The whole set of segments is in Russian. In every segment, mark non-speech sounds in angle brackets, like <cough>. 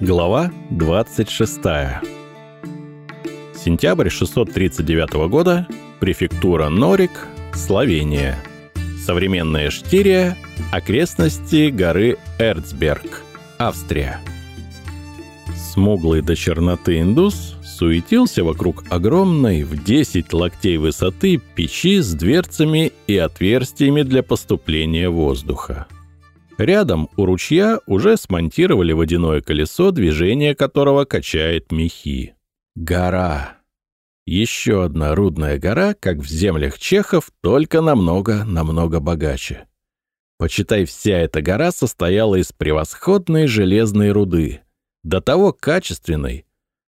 Глава 26. Сентябрь 639 года. Префектура Норик, Словения. Современная Штирия. Окрестности горы Эрцберг, Австрия. Смуглый до черноты индус суетился вокруг огромной в 10 локтей высоты печи с дверцами и отверстиями для поступления воздуха. Рядом у ручья уже смонтировали водяное колесо, движение которого качает мехи. Гора. Еще одна рудная гора, как в землях чехов, только намного-намного богаче. Почитай, вся эта гора состояла из превосходной железной руды, до того качественной,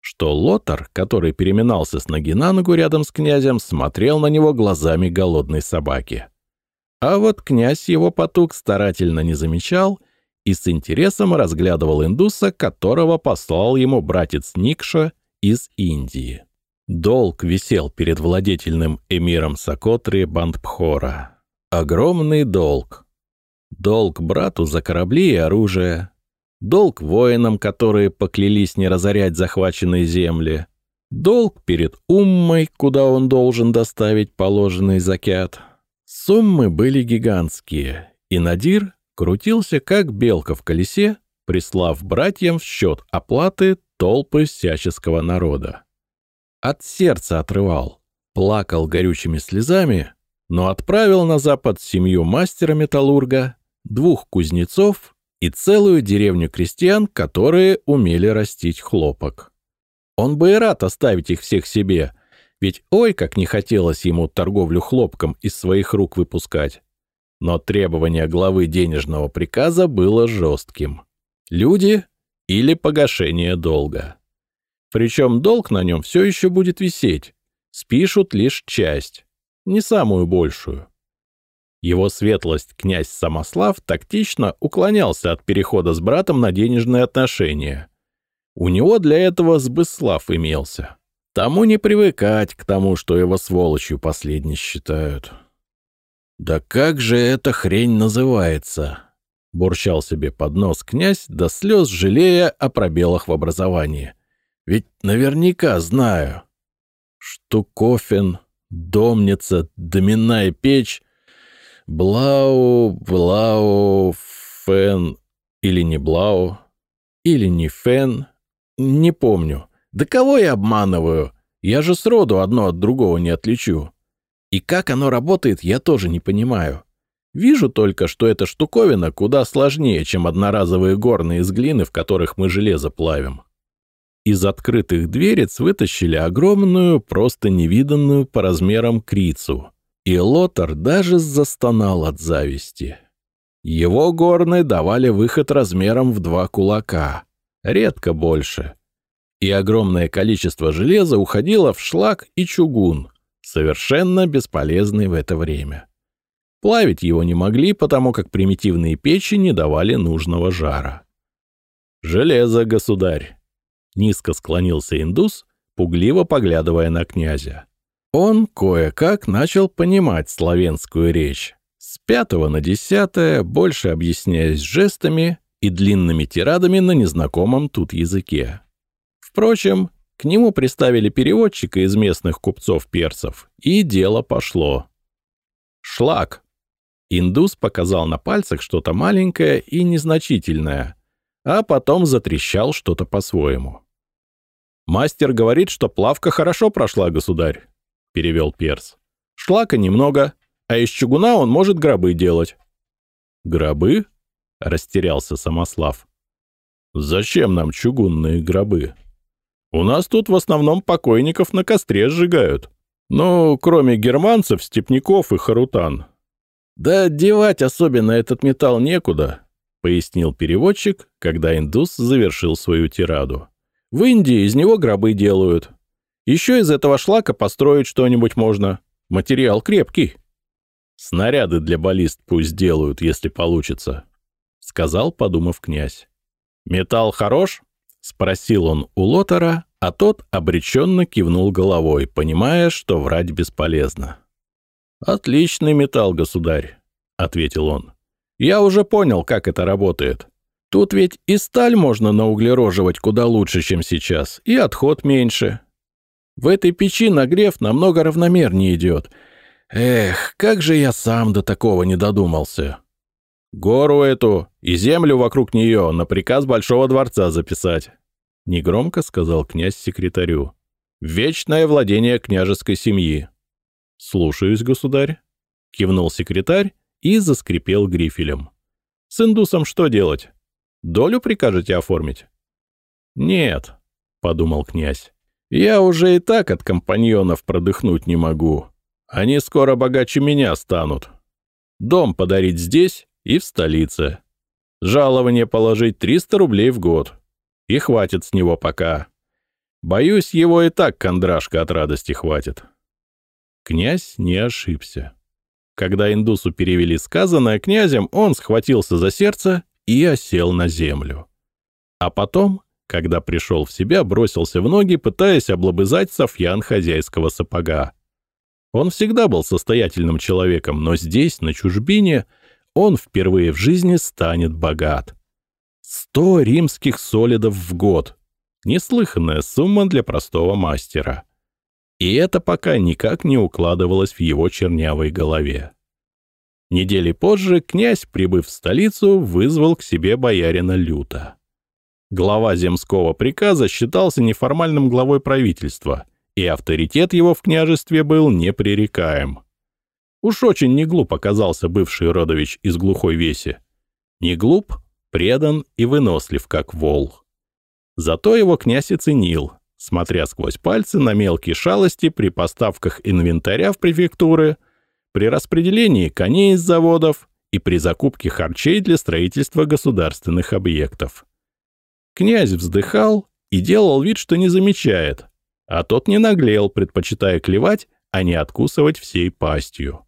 что Лотар, который переминался с ноги на ногу рядом с князем, смотрел на него глазами голодной собаки. А вот князь его потуг старательно не замечал и с интересом разглядывал индуса, которого послал ему братец Никша из Индии. Долг висел перед владетельным эмиром Сокотри Бандпхора. Огромный долг. Долг брату за корабли и оружие. Долг воинам, которые поклялись не разорять захваченные земли. Долг перед Уммой, куда он должен доставить положенный закят — Суммы были гигантские, и Надир крутился как белка в колесе, прислав братьям в счет оплаты толпы всяческого народа. От сердца отрывал, плакал горючими слезами, но отправил на запад семью мастера-металлурга, двух кузнецов и целую деревню крестьян, которые умели растить хлопок. Он бы и рад оставить их всех себе — ведь ой, как не хотелось ему торговлю хлопком из своих рук выпускать. Но требование главы денежного приказа было жестким. Люди или погашение долга. Причем долг на нем все еще будет висеть. Спишут лишь часть, не самую большую. Его светлость князь Самослав тактично уклонялся от перехода с братом на денежные отношения. У него для этого Сбыслав имелся. Тому не привыкать к тому, что его сволочью последний считают. «Да как же эта хрень называется?» — бурчал себе под нос князь, до слез жалея о пробелах в образовании. «Ведь наверняка знаю. Штукофен, домница, доминная печь, блау, блау, фен или не блау, или не фен, не помню». Да кого я обманываю? Я же сроду одно от другого не отличу. И как оно работает, я тоже не понимаю. Вижу только, что эта штуковина куда сложнее, чем одноразовые горные из глины, в которых мы железо плавим. Из открытых дверец вытащили огромную, просто невиданную по размерам крицу. И Лотар даже застонал от зависти. Его горны давали выход размером в два кулака. Редко больше и огромное количество железа уходило в шлак и чугун, совершенно бесполезный в это время. Плавить его не могли, потому как примитивные печи не давали нужного жара. «Железо, государь!» — низко склонился индус, пугливо поглядывая на князя. Он кое-как начал понимать славянскую речь. С пятого на десятое, больше объясняясь жестами и длинными тирадами на незнакомом тут языке. Впрочем, к нему приставили переводчика из местных купцов-персов, и дело пошло. «Шлак!» Индус показал на пальцах что-то маленькое и незначительное, а потом затрещал что-то по-своему. «Мастер говорит, что плавка хорошо прошла, государь», — перевел перс. «Шлака немного, а из чугуна он может гробы делать». «Гробы?» — растерялся Самослав. «Зачем нам чугунные гробы?» У нас тут в основном покойников на костре сжигают. Ну, кроме германцев, степняков и харутан. Да девать особенно этот металл некуда, пояснил переводчик, когда индус завершил свою тираду. В Индии из него гробы делают. Еще из этого шлака построить что-нибудь можно. Материал крепкий. Снаряды для баллист пусть делают, если получится, сказал, подумав князь. Металл хорош? — спросил он у Лотара, а тот обреченно кивнул головой, понимая, что врать бесполезно. «Отличный металл, государь», — ответил он. Я уже понял, как это работает. Тут ведь и сталь можно науглероживать куда лучше, чем сейчас, и отход меньше. В этой печи нагрев намного равномернее идет. Эх, как же я сам до такого не додумался. Гору эту и землю вокруг нее на приказ Большого дворца записать. Негромко сказал князь секретарю. Вечное владение княжеской семьи. Слушаюсь, государь. Кивнул секретарь и заскрипел грифелем. С индусом что делать? Долю прикажете оформить? Нет, подумал князь. Я уже и так от компаньонов продыхнуть не могу. Они скоро богаче меня станут. Дом подарить здесь и в столице. Жалование положить 300 рублей в год. И хватит с него пока. Боюсь, его и так кондрашка от радости хватит. Князь не ошибся. Когда индусу перевели сказанное князем, он схватился за сердце и осел на землю. А потом когда пришел в себя, бросился в ноги, пытаясь облобызать Софьян хозяйского сапога. Он всегда был состоятельным человеком, но здесь, на чужбине, он впервые в жизни станет богат. Сто римских солидов в год. Неслыханная сумма для простого мастера. И это пока никак не укладывалось в его чернявой голове. Недели позже князь, прибыв в столицу, вызвал к себе боярина Люта. Глава земского приказа считался неформальным главой правительства, и авторитет его в княжестве был непререкаем. Уж очень неглуп оказался бывший родович из глухой веси. Не глуп, предан и вынослив, как вол. Зато его князь и ценил, смотря сквозь пальцы на мелкие шалости при поставках инвентаря в префектуры, при распределении коней из заводов и при закупке харчей для строительства государственных объектов. Князь вздыхал и делал вид, что не замечает, а тот не наглел, предпочитая клевать, а не откусывать всей пастью.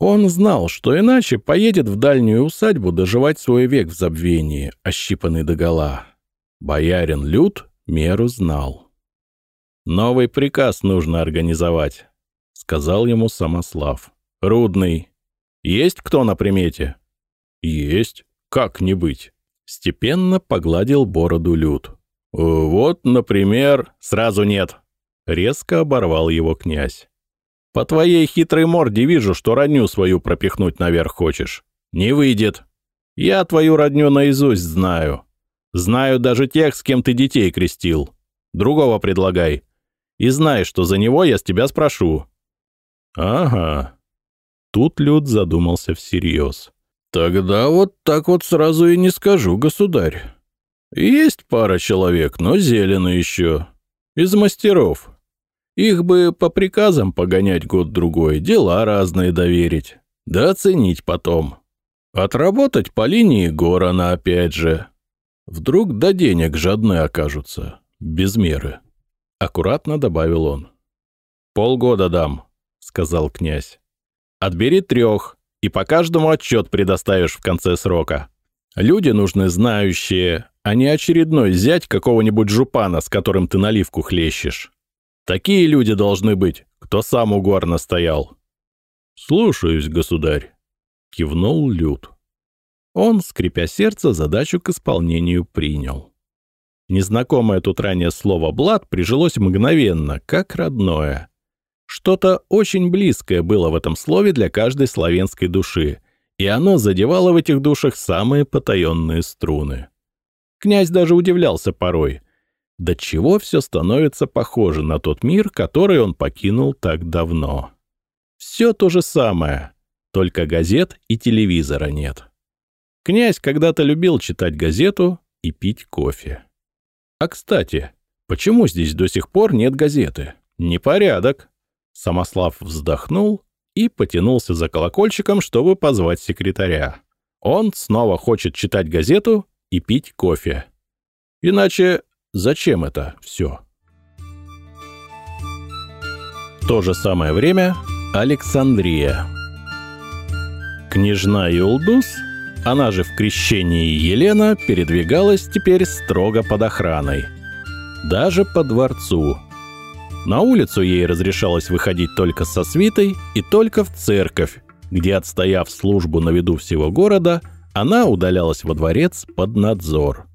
Он знал, что иначе поедет в дальнюю усадьбу доживать свой век в забвении, ощипанный догола. Боярин Люд меру знал. «Новый приказ нужно организовать», — сказал ему Самослав. «Рудный. Есть кто на примете?» «Есть. Как не быть?» Степенно погладил бороду Люд. «Вот, например, сразу нет!» Резко оборвал его князь. «По твоей хитрой морде вижу, что родню свою пропихнуть наверх хочешь. Не выйдет. Я твою родню наизусть знаю. Знаю даже тех, с кем ты детей крестил. Другого предлагай. И знай, что за него я с тебя спрошу». «Ага». Тут Люд задумался всерьез. «Тогда вот так вот сразу и не скажу, государь. Есть пара человек, но зелено еще. Из мастеров. Их бы по приказам погонять год-другой, дела разные доверить. Да оценить потом. Отработать по линии Горана опять же. Вдруг до денег жадные окажутся. Без меры. Аккуратно добавил он. «Полгода дам», — сказал князь. «Отбери трех, и по каждому отчет предоставишь в конце срока. Люди нужны знающие, а не очередной зять какого-нибудь жупана, с которым ты наливку хлещешь. Такие люди должны быть, кто сам у гор настоял. «Слушаюсь, государь», — кивнул Люд. Он, скрипя сердце, задачу к исполнению принял. Незнакомое тут ранее слово «блат» прижилось мгновенно, как родное. Что-то очень близкое было в этом слове для каждой славянской души, и оно задевало в этих душах самые потаенные струны. Князь даже удивлялся порой. До чего все становится похоже на тот мир, который он покинул так давно. Все то же самое, только газет и телевизора нет. Князь когда-то любил читать газету и пить кофе. А кстати, почему здесь до сих пор нет газеты? Непорядок. Самослав вздохнул и потянулся за колокольчиком, чтобы позвать секретаря. Он снова хочет читать газету и пить кофе. Иначе зачем это все? В то же самое время Александрия. Княжна Юлдус, она же в крещении Елена, передвигалась теперь строго под охраной. Даже по дворцу – на улицу ей разрешалось выходить только со свитой и только в церковь, где, отстояв службу на виду всего города, она удалялась во дворец под надзор.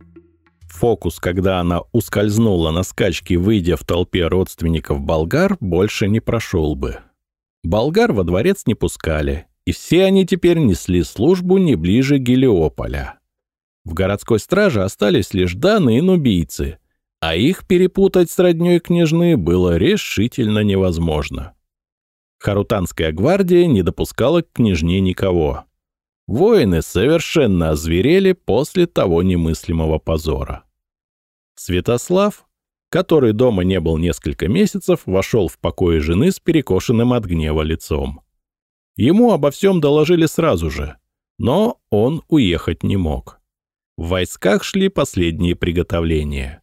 Фокус, когда она ускользнула на скачке, выйдя в толпе родственников болгар, больше не прошел бы. Болгар во дворец не пускали, и все они теперь несли службу не ближе Гелиополя. В городской страже остались лишь Даны и нубийцы, а их перепутать с роднёй княжны было решительно невозможно. Харутанская гвардия не допускала к княжне никого. Воины совершенно озверели после того немыслимого позора. Святослав, который дома не был несколько месяцев, вошел в покое жены с перекошенным от гнева лицом. Ему обо всем доложили сразу же, но он уехать не мог. В войсках шли последние приготовления.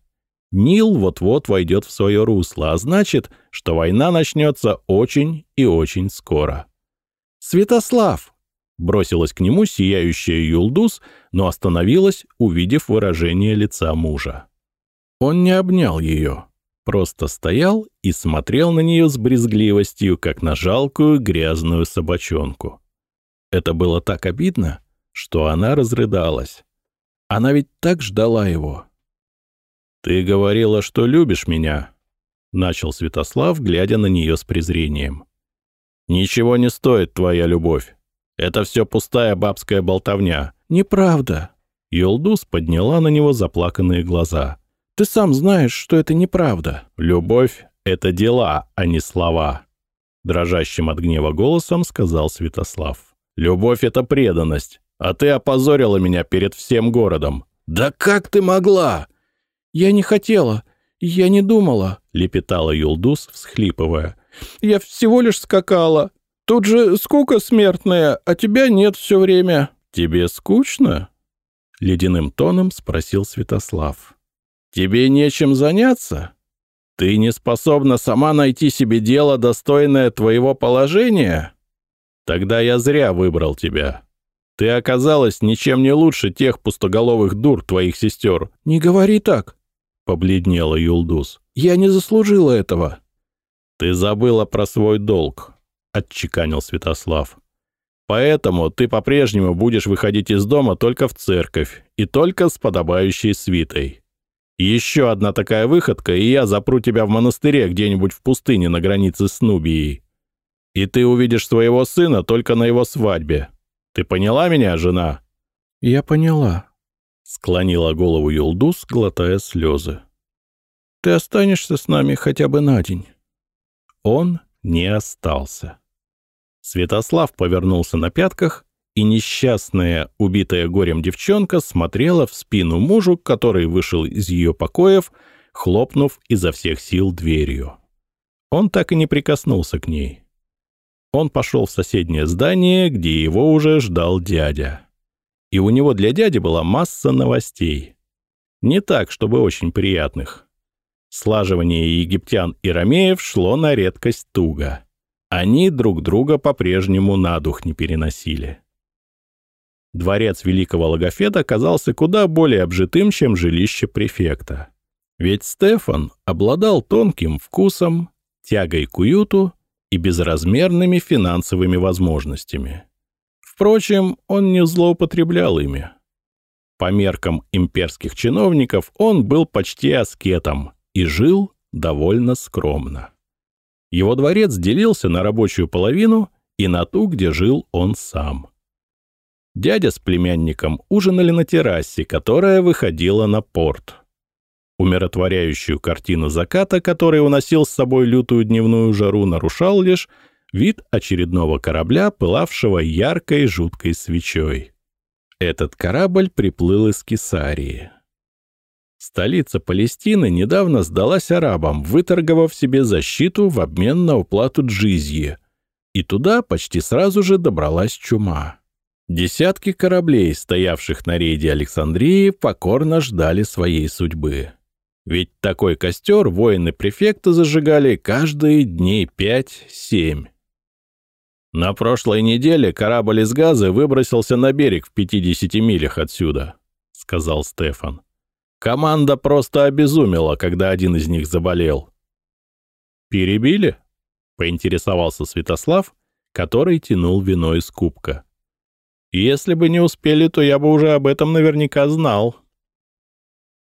Нил вот-вот войдет в свое русло, а значит, что война начнется очень и очень скоро. «Святослав!» — бросилась к нему сияющая Юлдус, но остановилась, увидев выражение лица мужа. Он не обнял ее, просто стоял и смотрел на нее с брезгливостью, как на жалкую грязную собачонку. Это было так обидно, что она разрыдалась. Она ведь так ждала его. «Ты говорила, что любишь меня», — начал Святослав, глядя на нее с презрением. «Ничего не стоит твоя любовь. Это все пустая бабская болтовня». «Неправда». Юлдус подняла на него заплаканные глаза. Ты сам знаешь, что это неправда. Любовь — это дела, а не слова. Дрожащим от гнева голосом сказал Святослав. Любовь — это преданность, а ты опозорила меня перед всем городом. Да как ты могла? Я не хотела, я не думала, лепетала Юлдус, всхлипывая. Я всего лишь скакала. Тут же скука смертная, а тебя нет все время. Тебе скучно? Ледяным тоном спросил Святослав. Тебе нечем заняться? Ты не способна сама найти себе дело, достойное твоего положения? Тогда я зря выбрал тебя. Ты оказалась ничем не лучше тех пустоголовых дур твоих сестер. Не говори так, — побледнела Юлдус. Я не заслужила этого. Ты забыла про свой долг, — отчеканил Святослав. Поэтому ты по-прежнему будешь выходить из дома только в церковь и только с подобающей свитой. Еще одна такая выходка, и я запру тебя в монастыре где-нибудь в пустыне на границе с Нубией. И ты увидишь своего сына только на его свадьбе. Ты поняла меня, жена?» «Я поняла», — склонила голову Юлдус, глотая слезы. «Ты останешься с нами хотя бы на день». Он не остался. Святослав повернулся на пятках и несчастная, убитая горем девчонка смотрела в спину мужу, который вышел из ее покоев, хлопнув изо всех сил дверью. Он так и не прикоснулся к ней. Он пошел в соседнее здание, где его уже ждал дядя. И у него для дяди была масса новостей. Не так, чтобы очень приятных. Слаживание египтян и ромеев шло на редкость туго. Они друг друга по-прежнему на дух не переносили. Дворец великого логофеда казался куда более обжитым, чем жилище префекта. Ведь Стефан обладал тонким вкусом, тягой к уюту и безразмерными финансовыми возможностями. Впрочем, он не злоупотреблял ими. По меркам имперских чиновников он был почти аскетом и жил довольно скромно. Его дворец делился на рабочую половину и на ту, где жил он сам. Дядя с племянником ужинали на террасе, которая выходила на порт. Умиротворяющую картину заката, который уносил с собой лютую дневную жару, нарушал лишь вид очередного корабля, пылавшего яркой жуткой свечой. Этот корабль приплыл из Кесарии. Столица Палестины недавно сдалась арабам, выторговав себе защиту в обмен на уплату джизьи, и туда почти сразу же добралась чума. Десятки кораблей, стоявших на рейде Александрии, покорно ждали своей судьбы. Ведь такой костер воины префекта зажигали каждые дней пять-семь. На прошлой неделе корабль из газа выбросился на берег в 50 милях отсюда, сказал Стефан. Команда просто обезумела, когда один из них заболел. Перебили? поинтересовался Святослав, который тянул вино из кубка. Если бы не успели, то я бы уже об этом наверняка знал.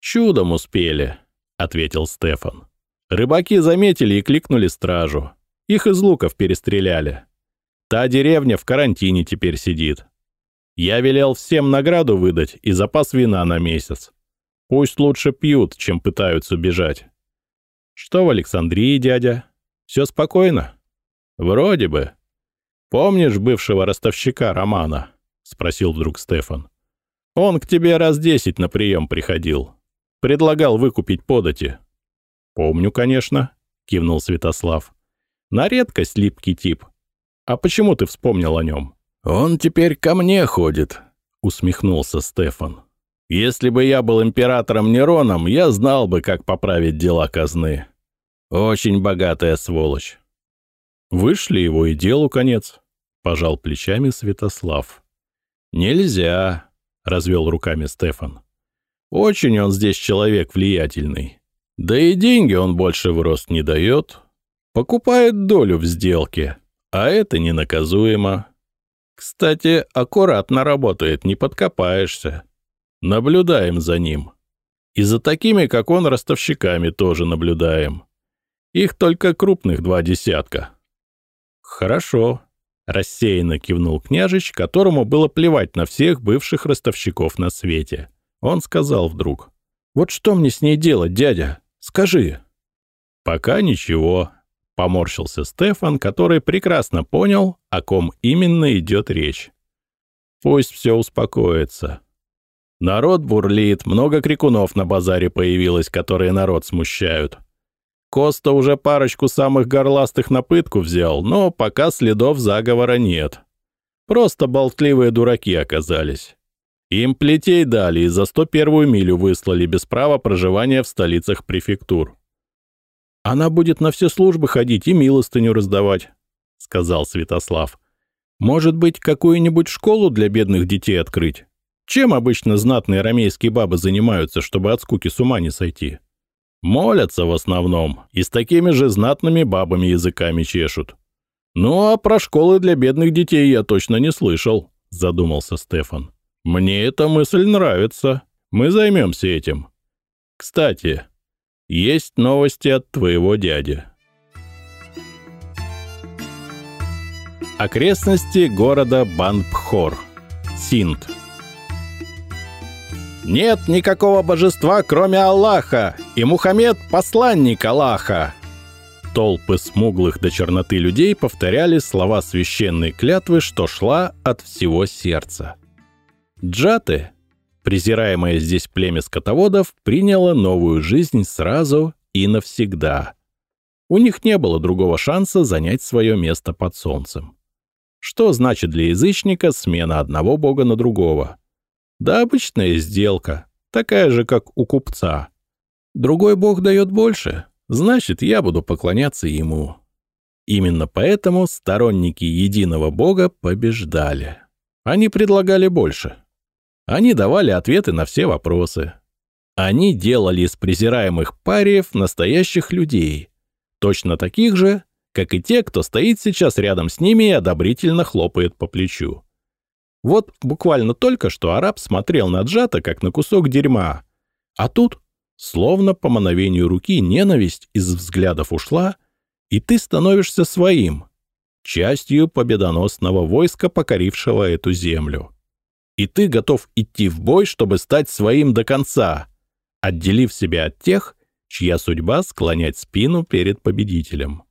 «Чудом успели», — ответил Стефан. Рыбаки заметили и кликнули стражу. Их из луков перестреляли. Та деревня в карантине теперь сидит. Я велел всем награду выдать и запас вина на месяц. Пусть лучше пьют, чем пытаются бежать. Что в Александрии, дядя? Все спокойно? Вроде бы. Помнишь бывшего ростовщика Романа? Спросил вдруг Стефан. Он к тебе раз десять на прием приходил. Предлагал выкупить подати. Помню, конечно, кивнул Святослав. На редкость липкий тип. А почему ты вспомнил о нем? Он теперь ко мне ходит, усмехнулся Стефан. Если бы я был императором Нероном, я знал бы, как поправить дела казны. Очень богатая сволочь. Вышли его и делу конец, — пожал плечами Святослав. Нельзя, — развел руками Стефан. Очень он здесь человек влиятельный. Да и деньги он больше в рост не дает. Покупает долю в сделке, а это ненаказуемо. Кстати, аккуратно работает, не подкопаешься. Наблюдаем за ним. И за такими, как он, ростовщиками тоже наблюдаем. Их только крупных два десятка. Хорошо, рассеянно кивнул княжич, которому было плевать на всех бывших ростовщиков на свете. Он сказал вдруг. «Вот что мне с ней делать, дядя? Скажи». «Пока ничего», — поморщился Стефан, который прекрасно понял, о ком именно идет речь. «Пусть все успокоится. Народ бурлит, много крикунов на базаре появилось, которые народ смущают. Коста уже парочку самых горластых на пытку взял, но пока следов заговора нет. Просто болтливые дураки оказались. Им плетей дали и за 101-ю милю выслали без права проживания в столицах префектур. «Она будет на все службы ходить и милостыню раздавать», — сказал Святослав. «Может быть, какую-нибудь школу для бедных детей открыть? Чем обычно знатные ромейские бабы занимаются, чтобы от скуки с ума не сойти? Молятся в основном, и с такими же знатными бабами языками чешут. Ну а про школы для бедных детей я точно не слышал, задумался Стефан. Мне эта мысль нравится. Мы займемся этим. Кстати, есть новости от твоего дяди. Окрестности города Банпхор, Синд. Нет никакого божества, кроме Аллаха, и Мухаммед — посланник Аллаха. Толпы смуглых до черноты людей повторяли слова священной клятвы, что шла от всего сердца. Джаты, презираемое здесь племя скотоводов, приняло новую жизнь сразу и навсегда. У них не было другого шанса занять свое место под солнцем. Что значит для язычника смена одного бога на другого? Да обычная сделка, такая же, как у купца. Другой бог дает больше, значит, я буду поклоняться ему. Именно поэтому сторонники единого бога побеждали. Они предлагали больше. Они давали ответы на все вопросы. Они делали из презираемых париев настоящих людей, точно таких же, как и те, кто стоит сейчас рядом с ними и одобрительно хлопает по плечу. Вот буквально только что араб смотрел на Джата, как на кусок дерьма. А тут, словно по мановению руки, ненависть из взглядов ушла, и ты становишься своим, частью победоносного войска, покорившего эту землю. И ты готов идти в бой, чтобы стать своим до конца, отделив себя от тех, чья судьба склонять спину перед победителем.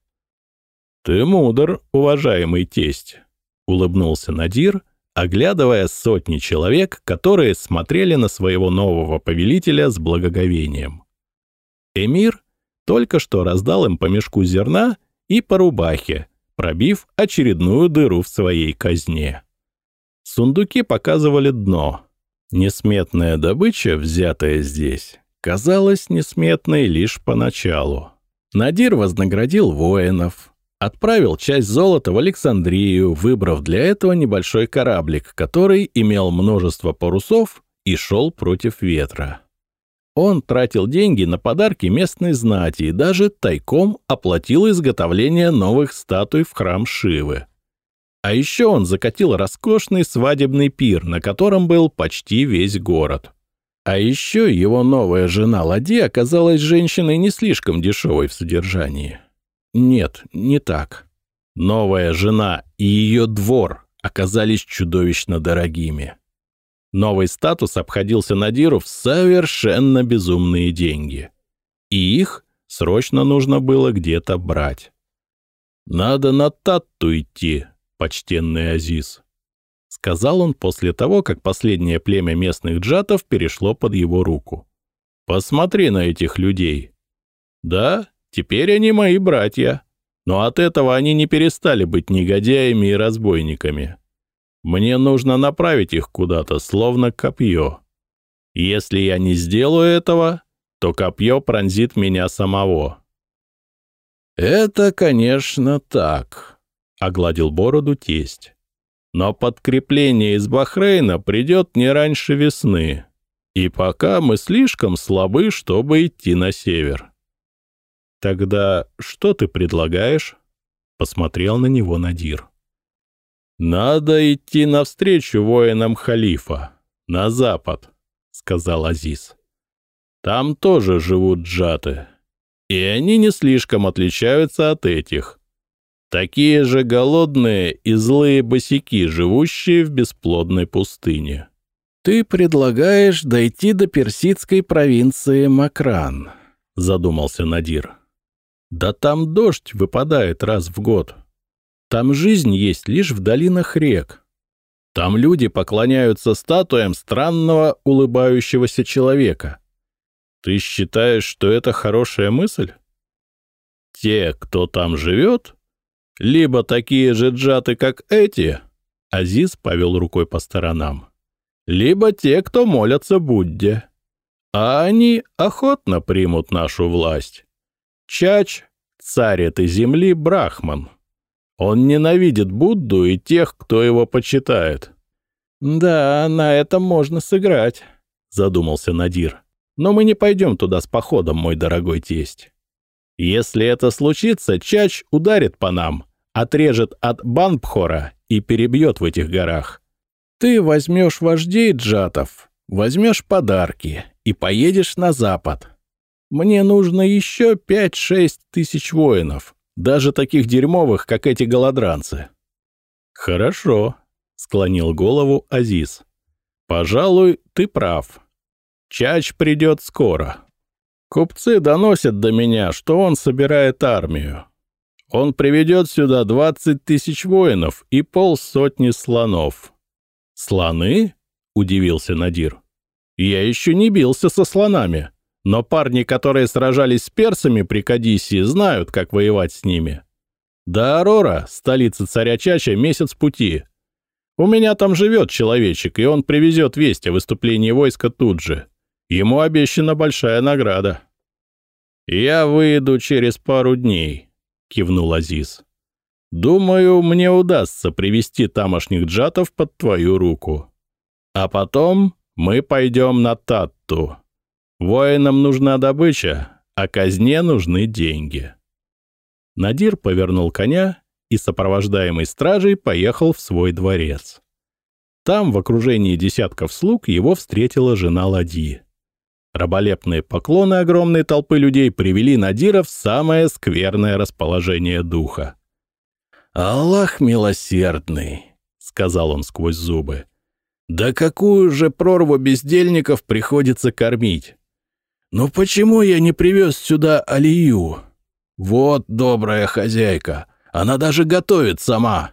«Ты мудр, уважаемый тесть», — улыбнулся Надир, оглядывая сотни человек, которые смотрели на своего нового повелителя с благоговением. Эмир только что раздал им по мешку зерна и по рубахе, пробив очередную дыру в своей казне. Сундуки показывали дно. Несметная добыча, взятая здесь, казалась несметной лишь поначалу. Надир вознаградил воинов, Отправил часть золота в Александрию, выбрав для этого небольшой кораблик, который имел множество парусов и шел против ветра. Он тратил деньги на подарки местной знати и даже тайком оплатил изготовление новых статуй в храм Шивы. А еще он закатил роскошный свадебный пир, на котором был почти весь город. А еще его новая жена Лади оказалась женщиной не слишком дешевой в содержании. Нет, не так. Новая жена и ее двор оказались чудовищно дорогими. Новый статус обходился Надиру в совершенно безумные деньги. И их срочно нужно было где-то брать. «Надо на Татту идти, почтенный Азиз», — сказал он после того, как последнее племя местных джатов перешло под его руку. «Посмотри на этих людей. Да, теперь они мои братья, но от этого они не перестали быть негодяями и разбойниками. Мне нужно направить их куда-то, словно копье. Если я не сделаю этого, то копье пронзит меня самого. «Это, конечно, так», — огладил бороду тесть. «Но подкрепление из Бахрейна придет не раньше весны, и пока мы слишком слабы, чтобы идти на север». «Тогда что ты предлагаешь?» — посмотрел на него Надир. «Надо идти навстречу воинам халифа, на запад», — сказал Азиз. «Там тоже живут джаты, и они не слишком отличаются от этих. Такие же голодные и злые босики, живущие в бесплодной пустыне». «Ты предлагаешь дойти до персидской провинции Макран», — задумался Надир. «Да там дождь выпадает раз в год». Там жизнь есть лишь в долинах рек. Там люди поклоняются статуям странного улыбающегося человека. Ты считаешь, что это хорошая мысль? Те, кто там живет, либо такие же джаты, как эти, Азиз повел рукой по сторонам, либо те, кто молятся Будде. А они охотно примут нашу власть. Чач, царь этой земли, Брахман. Он ненавидит Будду и тех, кто его почитает. «Да, на этом можно сыграть», — задумался Надир. «Но мы не пойдем туда с походом, мой дорогой тесть. Если это случится, Чач ударит по нам, отрежет от Банбхора и перебьет в этих горах. Ты возьмешь вождей джатов, возьмешь подарки и поедешь на запад. Мне нужно еще пять-шесть тысяч воинов, даже таких дерьмовых, как эти голодранцы. Хорошо, склонил голову Азиз. Пожалуй, ты прав. Чач придет скоро. Купцы доносят до меня, что он собирает армию. Он приведет сюда двадцать тысяч воинов и полсотни слонов. «Слоны?» — удивился Надир. «Я еще не бился со слонами. Но парни, которые сражались с персами при Кадисии, знают, как воевать с ними. До Арора, столицы царя Чача, месяц пути. У меня там живет человечек, и он привезет весть о выступлении войска тут же. Ему обещана большая награда. «Я выйду через пару дней», — кивнул Азиз. «Думаю, мне удастся привести тамошних джатов под твою руку. А потом мы пойдем на Татту». Воинам нужна добыча, а казне нужны деньги. Надир повернул коня и, сопровождаемый стражей, поехал в свой дворец. Там, в окружении десятков слуг, его встретила жена Ладьи. Раболепные поклоны огромной толпы людей привели Надира в самое скверное расположение духа. «Аллах милосердный», — сказал он сквозь зубы. «Да какую же прорву бездельников приходится кормить? «Ну почему я не привез сюда Алию? Вот добрая хозяйка, она даже готовит сама.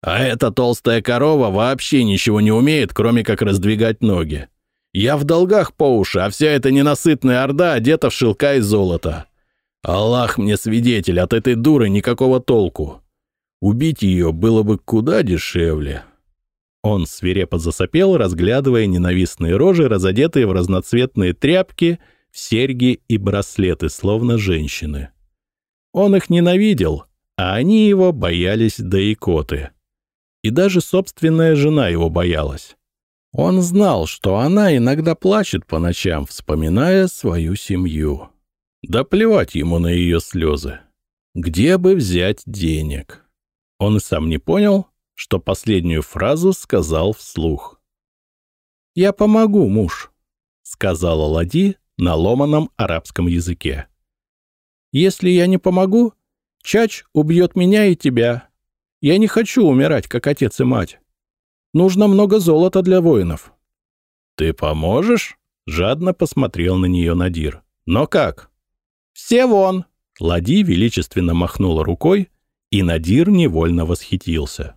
А эта толстая корова вообще ничего не умеет, кроме как раздвигать ноги. Я в долгах по уши, а вся эта ненасытная орда одета в шелка и золото. Аллах мне свидетель, от этой дуры никакого толку. Убить ее было бы куда дешевле». Он свирепо засопел, разглядывая ненавистные рожи, разодетые в разноцветные тряпки — в серьги и браслеты, словно женщины. Он их ненавидел, а они его боялись до икоты. И даже собственная жена его боялась. Он знал, что она иногда плачет по ночам, вспоминая свою семью. Да плевать ему на ее слезы. Где бы взять денег? Он и сам не понял, что последнюю фразу сказал вслух. «Я помогу, муж», — сказала Лади на ломаном арабском языке. «Если я не помогу, Чач убьет меня и тебя. Я не хочу умирать, как отец и мать. Нужно много золота для воинов». «Ты поможешь?» — жадно посмотрел на нее Надир. «Но как?» «Все вон!» Лади величественно махнула рукой, и Надир невольно восхитился.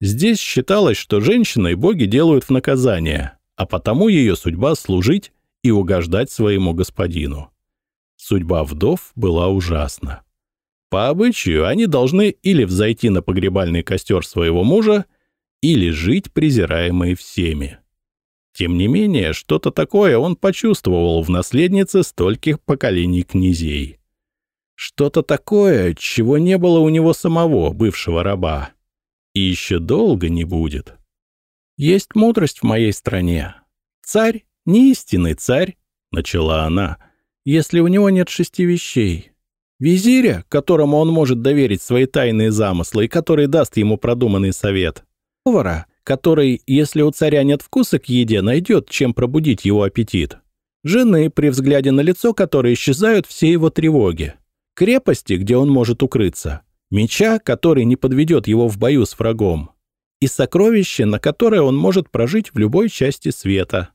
Здесь считалось, что женщиной боги делают в наказание, а потому ее судьба служить и угождать своему господину. Судьба вдов была ужасна. По обычаю они должны или взойти на погребальный костер своего мужа, или жить презираемые всеми. Тем не менее, что-то такое он почувствовал в наследнице стольких поколений князей. Что-то такое, чего не было у него самого, бывшего раба. И еще долго не будет. Есть мудрость в моей стране. Царь — не истинный царь, — начала она, — если у него нет шести вещей. Визиря, которому он может доверить свои тайные замыслы и который даст ему продуманный совет. Повара, который, если у царя нет вкуса к еде, найдет, чем пробудить его аппетит. Жены, при взгляде на лицо которой исчезают все его тревоги крепости, где он может укрыться, меча, который не подведет его в бою с врагом, и сокровище, на которое он может прожить в любой части света.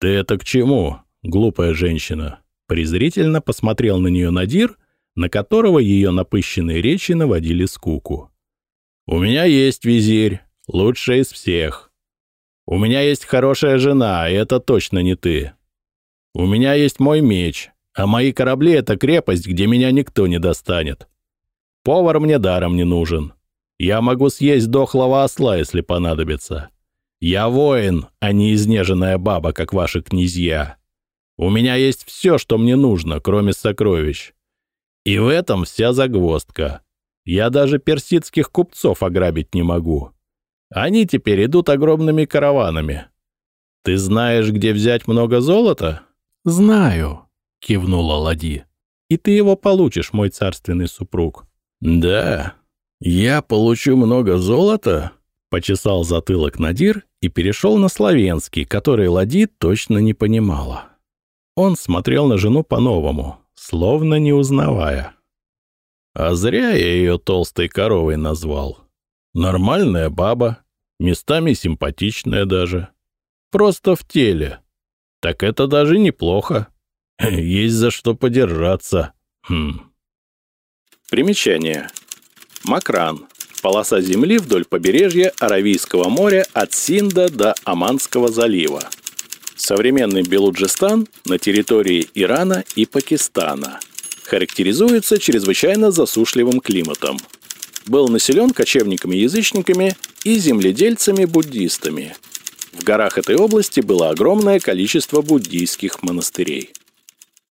«Ты это к чему, глупая женщина?» Презрительно посмотрел на нее Надир, на которого ее напыщенные речи наводили скуку. «У меня есть визирь, лучший из всех. У меня есть хорошая жена, и это точно не ты. У меня есть мой меч, а мои корабли — это крепость, где меня никто не достанет. Повар мне даром не нужен. Я могу съесть дохлого осла, если понадобится. Я воин, а не изнеженная баба, как ваши князья. У меня есть все, что мне нужно, кроме сокровищ. И в этом вся загвоздка. Я даже персидских купцов ограбить не могу. Они теперь идут огромными караванами. Ты знаешь, где взять много золота? Знаю, — кивнула Лади. «И ты его получишь, мой царственный супруг». «Да, я получу много золота?» — почесал затылок Надир и перешел на славянский, который Лади точно не понимала. Он смотрел на жену по-новому, словно не узнавая. А зря я ее толстой коровой назвал. Нормальная баба, местами симпатичная даже. Просто в теле. Так это даже неплохо. <laughs> Есть за что подержаться. Хм. Примечание. Макран. Полоса земли вдоль побережья Аравийского моря от Синда до Аманского залива. Современный Белуджистан на территории Ирана и Пакистана. Характеризуется чрезвычайно засушливым климатом. Был населен кочевниками-язычниками и земледельцами-буддистами. В горах этой области было огромное количество буддийских монастырей.